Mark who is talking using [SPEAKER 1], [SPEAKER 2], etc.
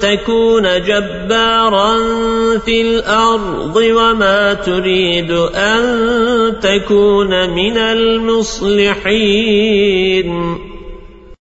[SPEAKER 1] تكون جبارا في الأرض وما تريد أن تكون من المصلحين.